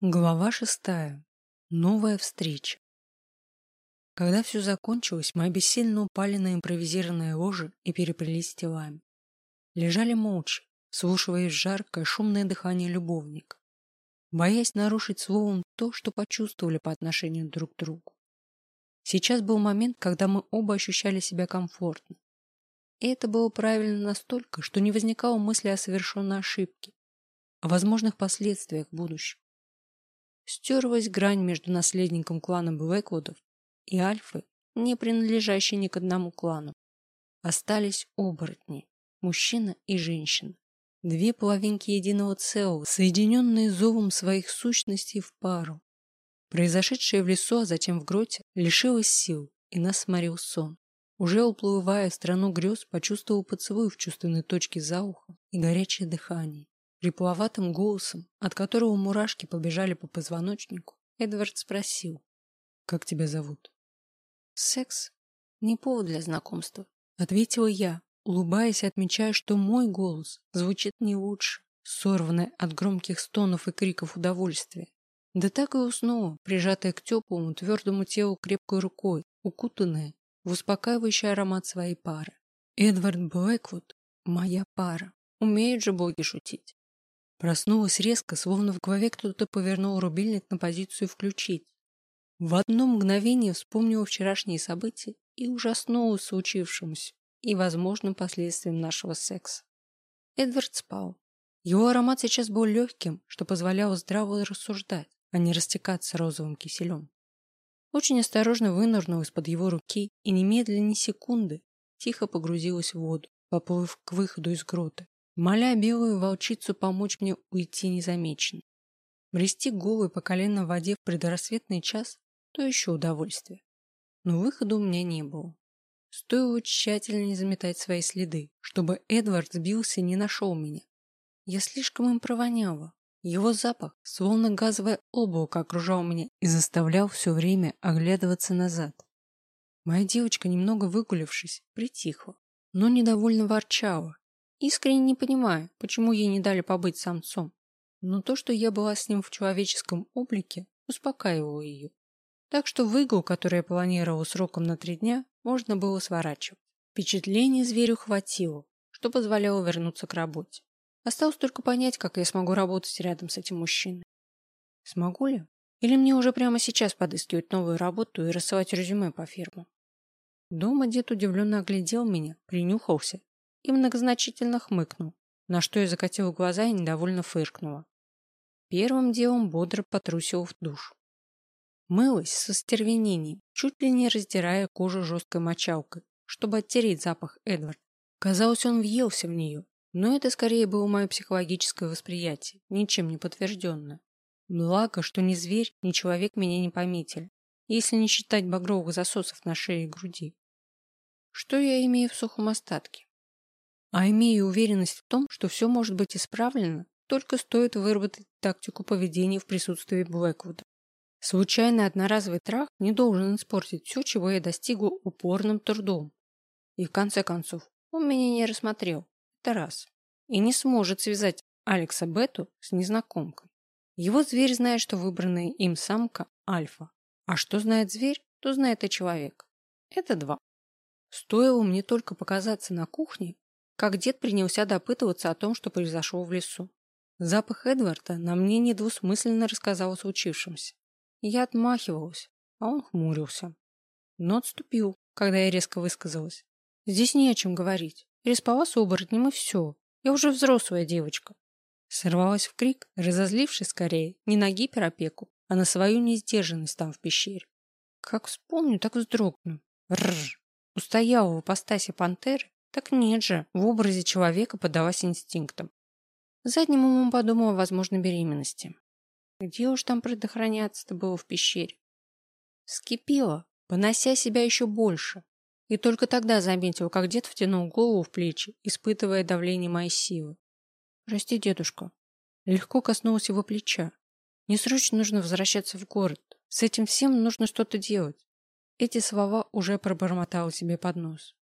Глава шестая. Новая встреча. Когда все закончилось, мы бессильно упали на импровизированные ложи и переплелись телами. Лежали молча, слушая жаркое, шумное дыхание любовника, боясь нарушить словом то, что почувствовали по отношению друг к другу. Сейчас был момент, когда мы оба ощущали себя комфортно. И это было правильно настолько, что не возникало мысли о совершенной ошибке, о возможных последствиях будущего стерлась грань между наследником клана Блэквудов и Альфы, не принадлежащей ни к одному клану. Остались оборотни, мужчина и женщина. Две половинки единого целого, соединенные зовом своих сущностей в пару. Произошедшее в лесу, а затем в гроте, лишилось сил, и нас сморил сон. Уже уплывая в страну грез, почувствовал поцелуй в чувственной точке за ухом и горячее дыхание. Хрипловатым голосом, от которого мурашки побежали по позвоночнику, Эдвард спросил. «Как тебя зовут?» «Секс. Не повод для знакомства», — ответила я, улыбаясь и отмечая, что мой голос звучит не лучше, сорванный от громких стонов и криков удовольствия. Да так и уснула, прижатая к теплому, твердому телу крепкой рукой, укутанная в успокаивающий аромат своей пары. Эдвард Блэквуд — моя пара. Умеют же боги шутить. Проснулась резко, словно в голове кто-то повернул рубильник на позицию «включить». В одно мгновение вспомнила вчерашние события и ужаснулась случившемуся и возможным последствиям нашего секса. Эдвард спал. Его аромат сейчас был легким, что позволяло здраво рассуждать, а не растекаться розовым киселем. Очень осторожно вынырнула из-под его руки и немедленно ни секунды тихо погрузилась в воду, поплыв к выходу из грота моля белую волчицу помочь мне уйти незамеченной. Брести голой по колено в воде в предрассветный час – то еще удовольствие. Но выхода у меня не было. Стоило тщательнее заметать свои следы, чтобы Эдвард сбился и не нашел меня. Я слишком им провоняла. Его запах, словно газовое облако, окружал меня и заставлял все время оглядываться назад. Моя девочка, немного выгулившись, притихла, но недовольно ворчала, Искренне не понимаю, почему ей не дали побыть самцом. Но то, что я была с ним в человеческом облике, успокаивало ее. Так что выгул, который я планировала сроком на три дня, можно было сворачивать. Впечатлений зверю хватило, что позволяло вернуться к работе. Осталось только понять, как я смогу работать рядом с этим мужчиной. Смогу ли? Или мне уже прямо сейчас подыскивать новую работу и рассылать резюме по фирмам? Дома дед удивленно оглядел меня, принюхался и многозначительно хмыкнул, на что я закатила глаза и недовольно фыркнула. Первым делом бодро потрусил в душ. Мылась со стервенением, чуть ли не раздирая кожу жесткой мочалкой, чтобы оттереть запах Эдварда. Казалось, он въелся в нее, но это скорее было мое психологическое восприятие, ничем не подтвержденное. Благо, что ни зверь, ни человек меня не пометили, если не считать багровых засосов на шее и груди. Что я имею в сухом остатке? А имею уверенность в том, что все может быть исправлено, только стоит выработать тактику поведения в присутствии Блэквуда. Случайный одноразовый трах не должен испортить все, чего я достигла упорным трудом. И в конце концов, он меня не рассмотрел. Это раз. И не сможет связать Алекса Бету с незнакомкой. Его зверь знает, что выбранная им самка – альфа. А что знает зверь, то знает и человек. Это два. Стоило мне только показаться на кухне, как дед принялся допытываться о том, что произошло в лесу. Запах Эдварда на мне недвусмысленно рассказал о случившемся. Я отмахивалась, а он хмурился. Но отступил, когда я резко высказалась. Здесь не о чем говорить. Переспала с оборотнем и все. Я уже взрослая девочка. Сорвалась в крик, разозлившись скорее не на гиперопеку, а на свою несдержанность там в пещере. Как вспомню, так вздрогну. Рррр. Устояла в апостасе пантеры так нет же, в образе человека подалась инстинктам. Задним умом подумала о возможной беременности. Где уж там предохраняться-то было в пещере? Скипела, понося себя еще больше. И только тогда заметила, как дед втянул голову в плечи, испытывая давление моей силы. «Прости, дедушка». Легко коснулась его плеча. «Не срочно нужно возвращаться в город. С этим всем нужно что-то делать». Эти слова уже пробормотала себе под нос.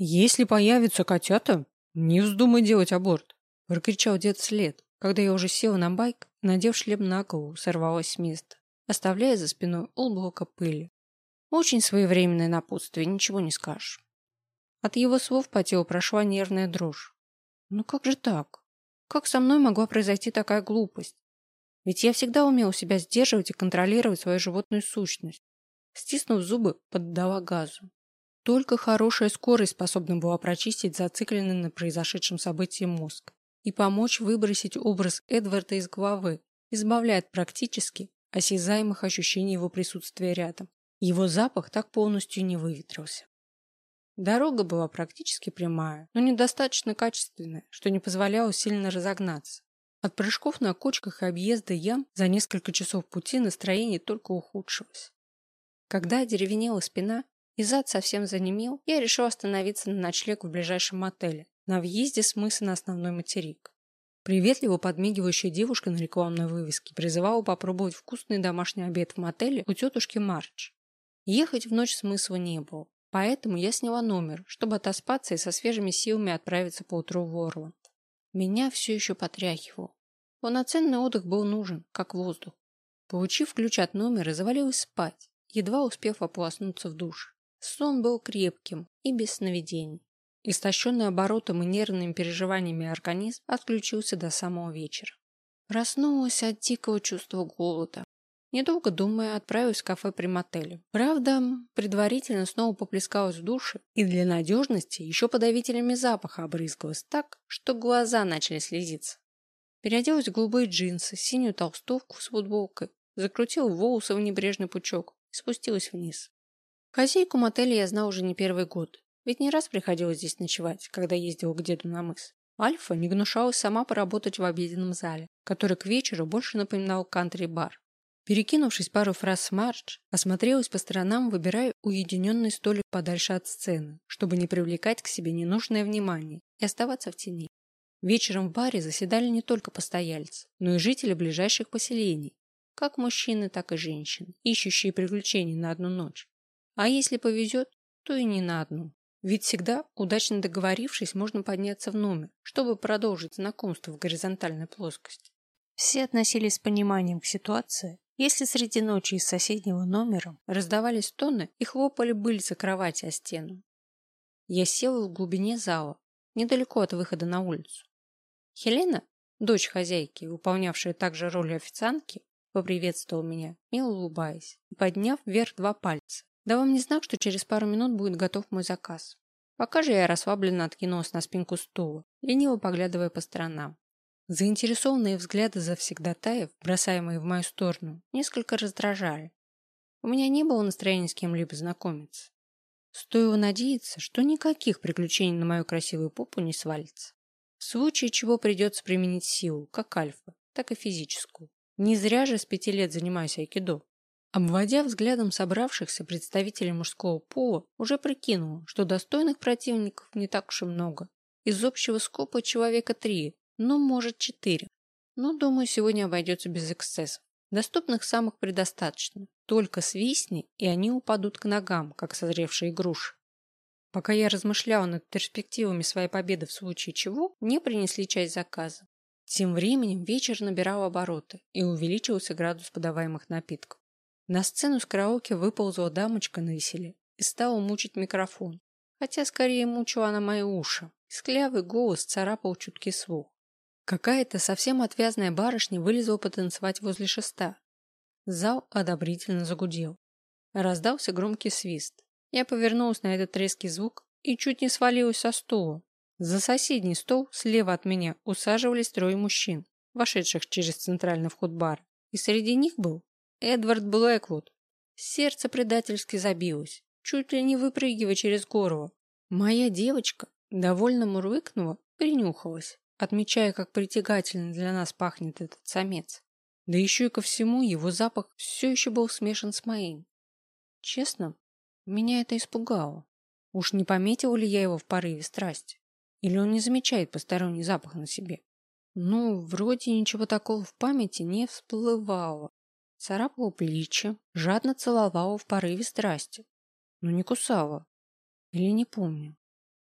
«Если появятся котята, не вздумай делать аборт», – прокричал дед вслед, когда я уже села на байк, надев шлем на голову, сорвалась с места, оставляя за спиной облако пыли. Очень своевременное напутствие, ничего не скажешь. От его слов по телу прошла нервная дрожь. Ну как же так? Как со мной могла произойти такая глупость? Ведь я всегда умела себя сдерживать и контролировать свою животную сущность. Стиснув зубы, поддала газу. Только хорошая скорость способна была прочистить зацикленный на произошедшем событии мозг и помочь выбросить образ Эдварда из головы, избавляя от практически осязаемых ощущений его присутствия рядом. Его запах так полностью не выветрился. Дорога была практически прямая, но недостаточно качественная, что не позволяло сильно разогнаться. От прыжков на кочках и объезда ям за несколько часов пути настроение только ухудшилось. Когда одеревенела спина и зад совсем занемел, я решил остановиться на ночлег в ближайшем мотеле, на въезде с мыса на основной материк. Приветливо подмигивающая девушка на рекламной вывеске призывала попробовать вкусный домашний обед в мотеле у тетушки Марч. Ехать в ночь смысла не было, поэтому я сняла номер, чтобы отоспаться и со свежими силами отправиться поутру в Орланд. Меня все еще потряхивало. Полноценный отдых был нужен, как воздух. Получив ключ от номера, завалилась спать, едва успев ополоснуться в душ. Сон был крепким и без сновидений. Истощенный оборотом и нервными переживаниями организм отключился до самого вечера. Проснулась от дикого чувства голода. Недолго думая, отправилась в кафе при мотеле. Правда, предварительно снова поплескалась в душе и для надежности еще подавителями запаха обрызгалась так, что глаза начали слезиться. Переоделась в голубые джинсы, синюю толстовку с футболкой, закрутила волосы в небрежный пучок и спустилась вниз. Хозяйку мотеля я знал уже не первый год, ведь не раз приходилось здесь ночевать, когда ездила к деду на мыс. Альфа не гнушалась сама поработать в обеденном зале, который к вечеру больше напоминал кантри-бар. Перекинувшись пару фраз с Мардж, осмотрелась по сторонам, выбирая уединенный столик подальше от сцены, чтобы не привлекать к себе ненужное внимание и оставаться в тени. Вечером в баре заседали не только постояльцы, но и жители ближайших поселений, как мужчины, так и женщины, ищущие приключений на одну ночь. А если повезет, то и не на одну. Ведь всегда, удачно договорившись, можно подняться в номер, чтобы продолжить знакомство в горизонтальной плоскости. Все относились с пониманием к ситуации если среди ночи из соседнего номера раздавались стоны и хлопали быльцы кровати о стену. Я села в глубине зала, недалеко от выхода на улицу. Хелена, дочь хозяйки, выполнявшая также роль официантки, поприветствовала меня, мило улыбаясь, и подняв вверх два пальца, дав мне знак, что через пару минут будет готов мой заказ. Пока же я расслабленно откинулась на спинку стула, лениво поглядывая по сторонам. Заинтересованные взгляды завсегдатаев, бросаемые в мою сторону, несколько раздражали. У меня не было настроения с кем-либо знакомиться. Стоило надеяться, что никаких приключений на мою красивую попу не свалится. В случае чего придется применить силу, как альфа, так и физическую. Не зря же с пяти лет занимаюсь айкидо. Обводя взглядом собравшихся представителей мужского пола, уже прикинул, что достойных противников не так уж и много. Из общего скопа человека три, ну, может, четыре. Но, думаю, сегодня обойдется без эксцессов. Доступных самых предостаточно. Только свистни, и они упадут к ногам, как созревшие груши. Пока я размышляла над перспективами своей победы в случае чего, мне принесли часть заказа. Тем временем вечер набирал обороты и увеличился градус подаваемых напитков. На сцену с караоке выползла дамочка на веселе и стала мучить микрофон. Хотя скорее мучила она мои уши. Склявый голос царапал чуткий слух. Какая-то совсем отвязная барышня вылезла потанцевать возле шеста. Зал одобрительно загудел. Раздался громкий свист. Я повернулась на этот резкий звук и чуть не свалилась со стула. За соседний стол, слева от меня, усаживались трое мужчин, вошедших через центральный вход бара. И среди них был Эдвард Блэквуд. Сердце предательски забилось, чуть ли не выпрыгивая через горло. Моя девочка, довольно мурлыкнула, принюхалась отмечая, как притягательно для нас пахнет этот самец. Да еще и ко всему его запах все еще был смешан с моим. Честно, меня это испугало. Уж не пометил ли я его в порыве страсти? Или он не замечает посторонний запах на себе? Ну, вроде ничего такого в памяти не всплывало. Царапала плечи, жадно целовала в порыве страсти. Но не кусала. Или не помню.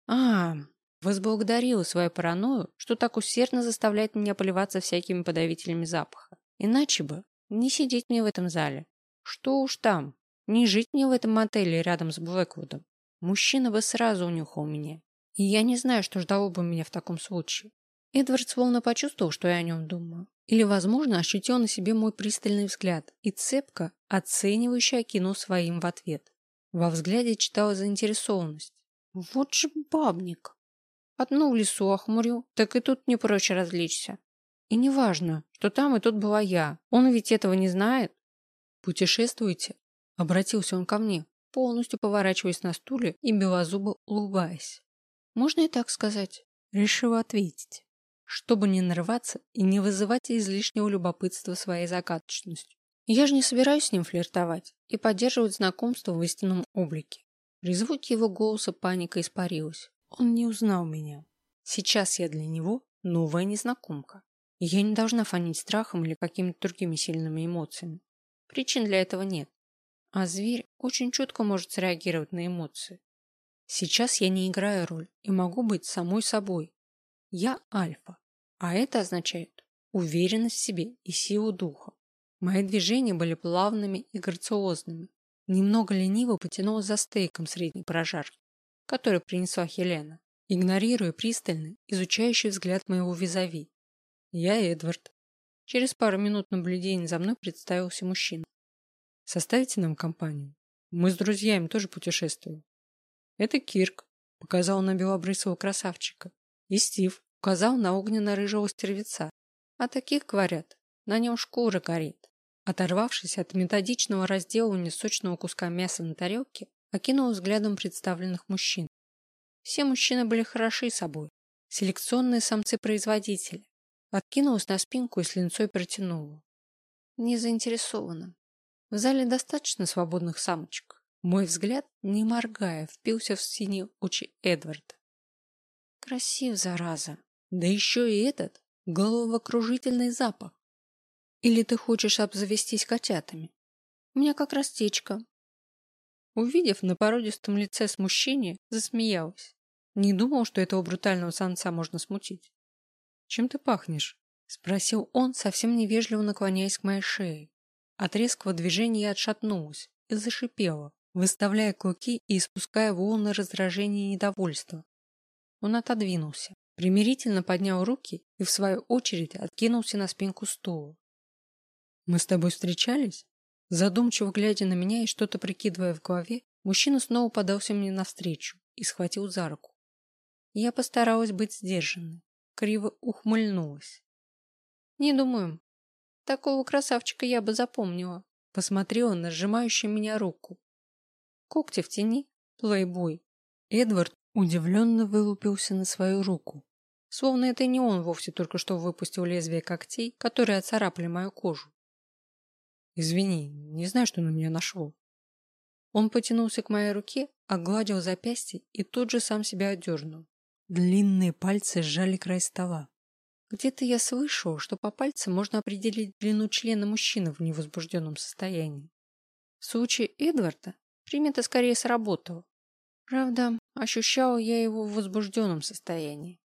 А, Возблагодарила свою паранойю, что так усердно заставляет меня поливаться всякими подавителями запаха. Иначе бы не сидеть мне в этом зале. Что уж там, не жить мне в этом мотеле рядом с Блэквудом. Мужчина бы сразу унюхал меня. И я не знаю, что ждало бы меня в таком случае. Эдвард словно почувствовал, что я о нем думаю. Или, возможно, ощутил на себе мой пристальный взгляд и цепко, оценивающе окинул своим в ответ. Во взгляде читала заинтересованность. Вот же бабник. Одну в лесу охмурил, так и тут не проще развлечься. И неважно, что там и тут была я. Он ведь этого не знает. Путешествуете? Обратился он ко мне, полностью поворачиваясь на стуле и белозубо улыбаясь. Можно и так сказать. Решила ответить чтобы не нарываться и не вызывать излишнего любопытства своей загадочностью. Я же не собираюсь с ним флиртовать и поддерживать знакомство в истинном облике. При звуке его голоса паника испарилась. Он не узнал меня. Сейчас я для него новая незнакомка. И я не должна фонить страхом или какими-то другими сильными эмоциями. Причин для этого нет. А зверь очень четко может среагировать на эмоции. Сейчас я не играю роль и могу быть самой собой, я альфа, а это означает уверенность в себе и силу духа. Мои движения были плавными и грациозными. Немного лениво потянулась за стейком средней прожарки, который принесла Хелена, игнорируя пристальный, изучающий взгляд моего визави. Я Эдвард. Через пару минут наблюдения за мной представился мужчина. Составите нам компанию. Мы с друзьями тоже путешествуем. Это Кирк, показал на белобрысого красавчика, и Стив указал на огненно-рыжего стервеца. А таких, говорят, на нем шкура горит. Оторвавшись от методичного разделывания сочного куска мяса на тарелке, окинул взглядом представленных мужчин. Все мужчины были хороши собой. Селекционные самцы-производители. Откинулась на спинку и с линцой протянула. Не заинтересована. В зале достаточно свободных самочек. Мой взгляд, не моргая, впился в синие очи Эдварда. Красив, зараза. Да еще и этот головокружительный запах. Или ты хочешь обзавестись котятами? У меня как раз течка. Увидев на породистом лице смущение, засмеялась. Не думал, что этого брутального самца можно смутить. Чем ты пахнешь? Спросил он, совсем невежливо наклоняясь к моей шее. От резкого движения я отшатнулась и зашипела, выставляя клыки и испуская волны раздражения и недовольства. Он отодвинулся, примирительно поднял руки и, в свою очередь, откинулся на спинку стула. «Мы с тобой встречались?» Задумчиво глядя на меня и что-то прикидывая в голове, мужчина снова подался мне навстречу и схватил за руку. Я постаралась быть сдержанной, криво ухмыльнулась. «Не думаю. Такого красавчика я бы запомнила», посмотрела на сжимающую меня руку. «Когти в тени, плейбой». Эдвард Удивленно вылупился на свою руку. Словно это не он вовсе только что выпустил лезвие когтей, которые оцарапали мою кожу. Извини, не знаю, что на меня нашло. Он потянулся к моей руке, огладил запястье и тут же сам себя отдернул. Длинные пальцы сжали край стола. Где-то я слышал, что по пальцам можно определить длину члена мужчины в невозбужденном состоянии. В случае Эдварда примета скорее сработала. Правда, ощущала я его в возбужденном состоянии.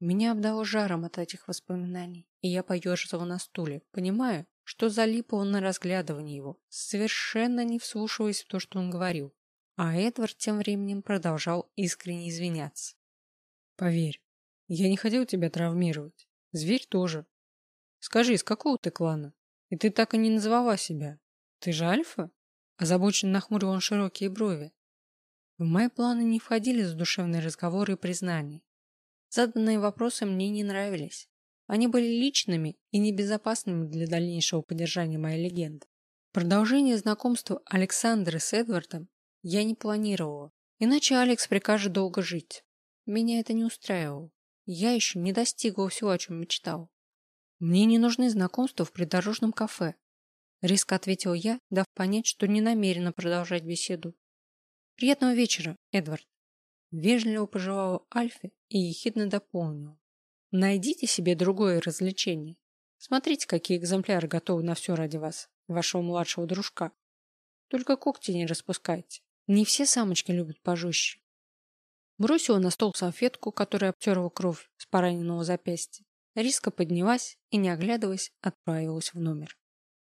Меня обдало жаром от этих воспоминаний, и я поеживала на стуле, понимая, что залипла на разглядывание его, совершенно не вслушиваясь в то, что он говорил. А Эдвард тем временем продолжал искренне извиняться. «Поверь, я не хотел тебя травмировать. Зверь тоже. Скажи, из какого ты клана? И ты так и не назвала себя. Ты же Альфа?» Озабоченно нахмурил он широкие брови. В мои планы не входили задушевные разговоры и признания. Заданные вопросы мне не нравились. Они были личными и небезопасными для дальнейшего поддержания моей легенды. Продолжение знакомства Александры с Эдвардом я не планировала, иначе Алекс прикажет долго жить. Меня это не устраивало. Я еще не достигла всего, о чем мечтал. Мне не нужны знакомства в придорожном кафе. Резко ответил я, дав понять, что не намерена продолжать беседу. Приятного вечера, Эдвард. Вежливо пожелала Альфе и ехидно дополнил. Найдите себе другое развлечение. Смотрите, какие экземпляры готовы на все ради вас, вашего младшего дружка. Только когти не распускайте. Не все самочки любят пожестче. Бросила на стол салфетку, которая обтерла кровь с пораненного запястья. Риска поднялась и, не оглядываясь, отправилась в номер.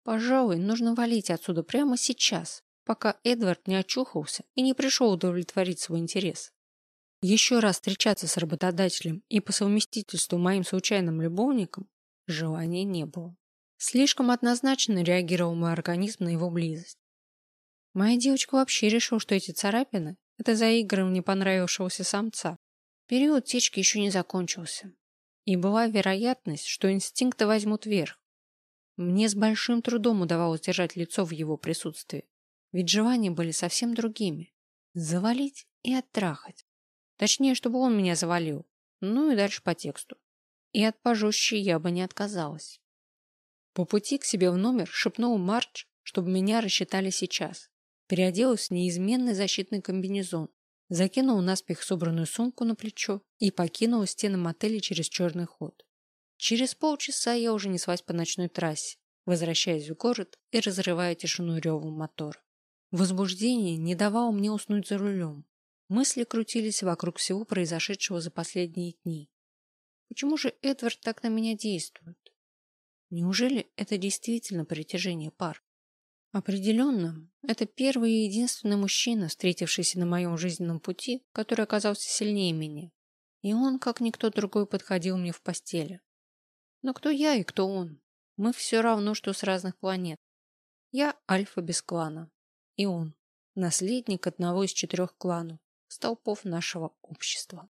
Пожалуй, нужно валить отсюда прямо сейчас, пока Эдвард не очухался и не пришел удовлетворить свой интерес. Еще раз встречаться с работодателем и по совместительству моим случайным любовником желания не было. Слишком однозначно реагировал мой организм на его близость. Моя девочка вообще решила, что эти царапины – это заигрывание понравившегося самца. Период течки еще не закончился. И была вероятность, что инстинкты возьмут верх. Мне с большим трудом удавалось держать лицо в его присутствии. Ведь желания были совсем другими. Завалить и оттрахать. Точнее, чтобы он меня завалил. Ну и дальше по тексту. И от пожестче я бы не отказалась. По пути к себе в номер шепнул Марч, чтобы меня рассчитали сейчас. Переоделась в неизменный защитный комбинезон, закинула наспех собранную сумку на плечо и покинула стены мотеля через черный ход. Через полчаса я уже неслась по ночной трассе, возвращаясь в город и разрывая тишину ревом мотора. Возбуждение не давало мне уснуть за рулем. Мысли крутились вокруг всего произошедшего за последние дни. Почему же Эдвард так на меня действует? Неужели это действительно притяжение пар? Определенно, это первый и единственный мужчина, встретившийся на моем жизненном пути, который оказался сильнее меня. И он, как никто другой, подходил мне в постели. Но кто я и кто он? Мы все равно, что с разных планет. Я альфа без клана, и он, наследник одного из четырех кланов, столпов нашего общества.